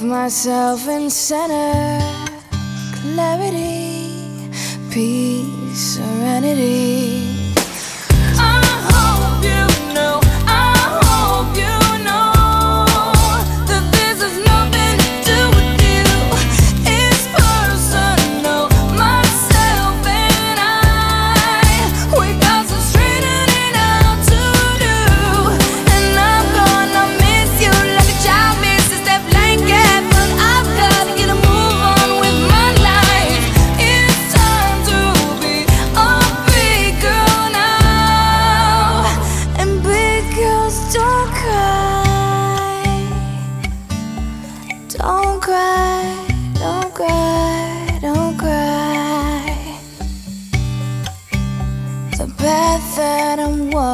with myself in center, clarity, peace, serenity.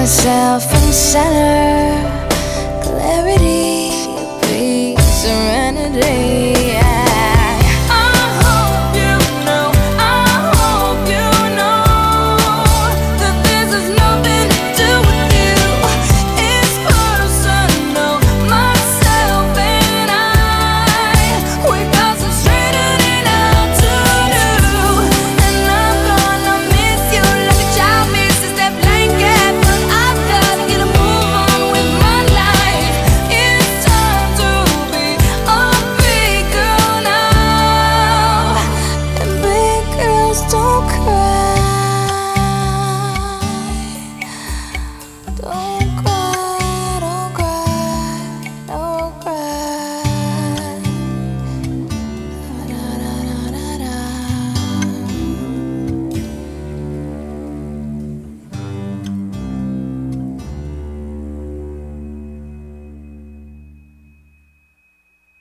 myself in center.